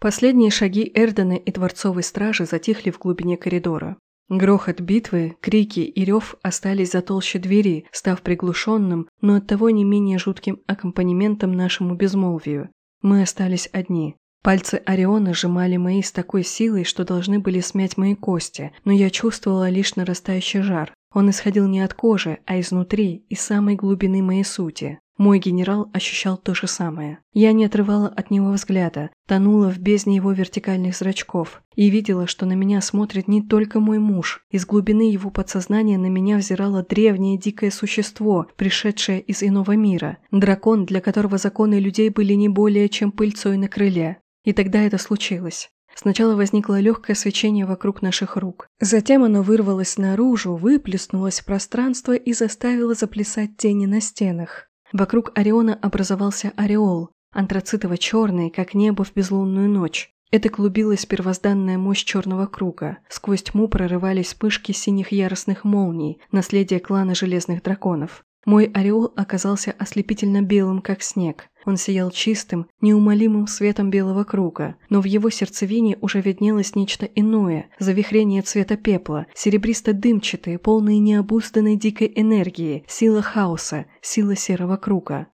Последние шаги Эрдена и Дворцовой Стражи затихли в глубине коридора. Грохот битвы, крики и рев остались за толще двери, став приглушенным, но оттого не менее жутким аккомпанементом нашему безмолвию. Мы остались одни. Пальцы Ориона сжимали мои с такой силой, что должны были смять мои кости, но я чувствовала лишь нарастающий жар. Он исходил не от кожи, а изнутри, из самой глубины моей сути. Мой генерал ощущал то же самое. Я не отрывала от него взгляда, тонула в бездне его вертикальных зрачков и видела, что на меня смотрит не только мой муж. Из глубины его подсознания на меня взирало древнее дикое существо, пришедшее из иного мира. Дракон, для которого законы людей были не более чем пыльцой на крыле. И тогда это случилось. Сначала возникло легкое свечение вокруг наших рук. Затем оно вырвалось наружу, выплеснулось в пространство и заставило заплясать тени на стенах. Вокруг Ориона образовался ореол, антрацитово-черный, как небо в безлунную ночь. Это клубилась первозданная мощь черного круга. Сквозь тьму прорывались вспышки синих яростных молний, наследие клана Железных Драконов. Мой ореол оказался ослепительно белым, как снег. Он сиял чистым, неумолимым светом белого круга, но в его сердцевине уже виднелось нечто иное, завихрение цвета пепла, серебристо-дымчатые, полные необузданной дикой энергии, сила хаоса, сила серого круга.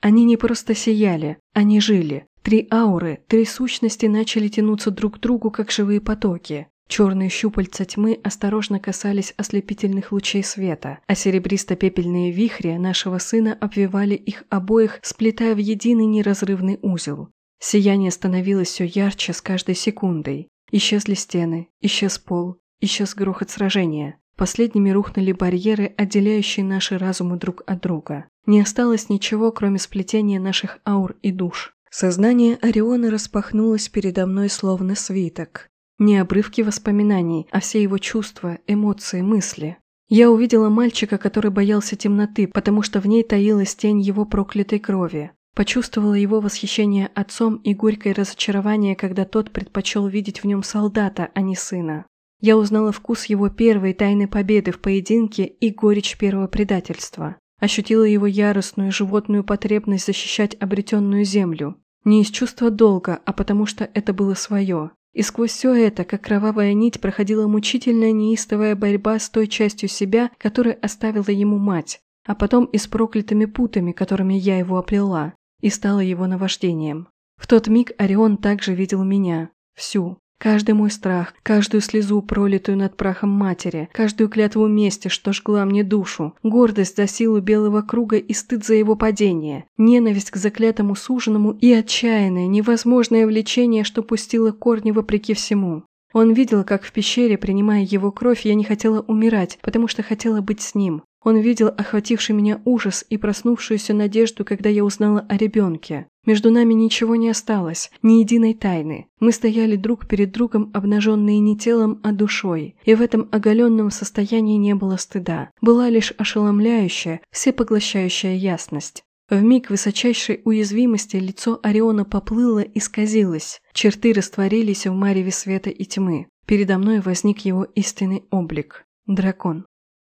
Они не просто сияли, они жили. Три ауры, три сущности начали тянуться друг к другу, как живые потоки. Черные щупальца тьмы осторожно касались ослепительных лучей света, а серебристо-пепельные вихри нашего сына обвивали их обоих, сплетая в единый неразрывный узел. Сияние становилось все ярче с каждой секундой. Исчезли стены, исчез пол, исчез грохот сражения. Последними рухнули барьеры, отделяющие наши разумы друг от друга. Не осталось ничего, кроме сплетения наших аур и душ. Сознание Ориона распахнулось передо мной словно свиток. Не обрывки воспоминаний, а все его чувства, эмоции, мысли. Я увидела мальчика, который боялся темноты, потому что в ней таилась тень его проклятой крови. Почувствовала его восхищение отцом и горькое разочарование, когда тот предпочел видеть в нем солдата, а не сына. Я узнала вкус его первой тайной победы в поединке и горечь первого предательства. Ощутила его яростную животную потребность защищать обретенную землю. Не из чувства долга, а потому что это было свое. И сквозь все это, как кровавая нить, проходила мучительная неистовая борьба с той частью себя, которую оставила ему мать, а потом и с проклятыми путами, которыми я его оплела, и стала его наваждением. В тот миг Орион также видел меня, всю, Каждый мой страх, каждую слезу, пролитую над прахом матери, каждую клятву мести, что жгла мне душу, гордость за силу белого круга и стыд за его падение, ненависть к заклятому суженому и отчаянное, невозможное влечение, что пустило корни вопреки всему. Он видел, как в пещере, принимая его кровь, я не хотела умирать, потому что хотела быть с ним. Он видел охвативший меня ужас и проснувшуюся надежду, когда я узнала о ребенке. Между нами ничего не осталось, ни единой тайны. Мы стояли друг перед другом, обнаженные не телом, а душой. И в этом оголенном состоянии не было стыда. Была лишь ошеломляющая, всепоглощающая ясность. В миг высочайшей уязвимости лицо Ориона поплыло и сказилось. Черты растворились в мареве света и тьмы. Передо мной возник его истинный облик. Дракон.